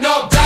no.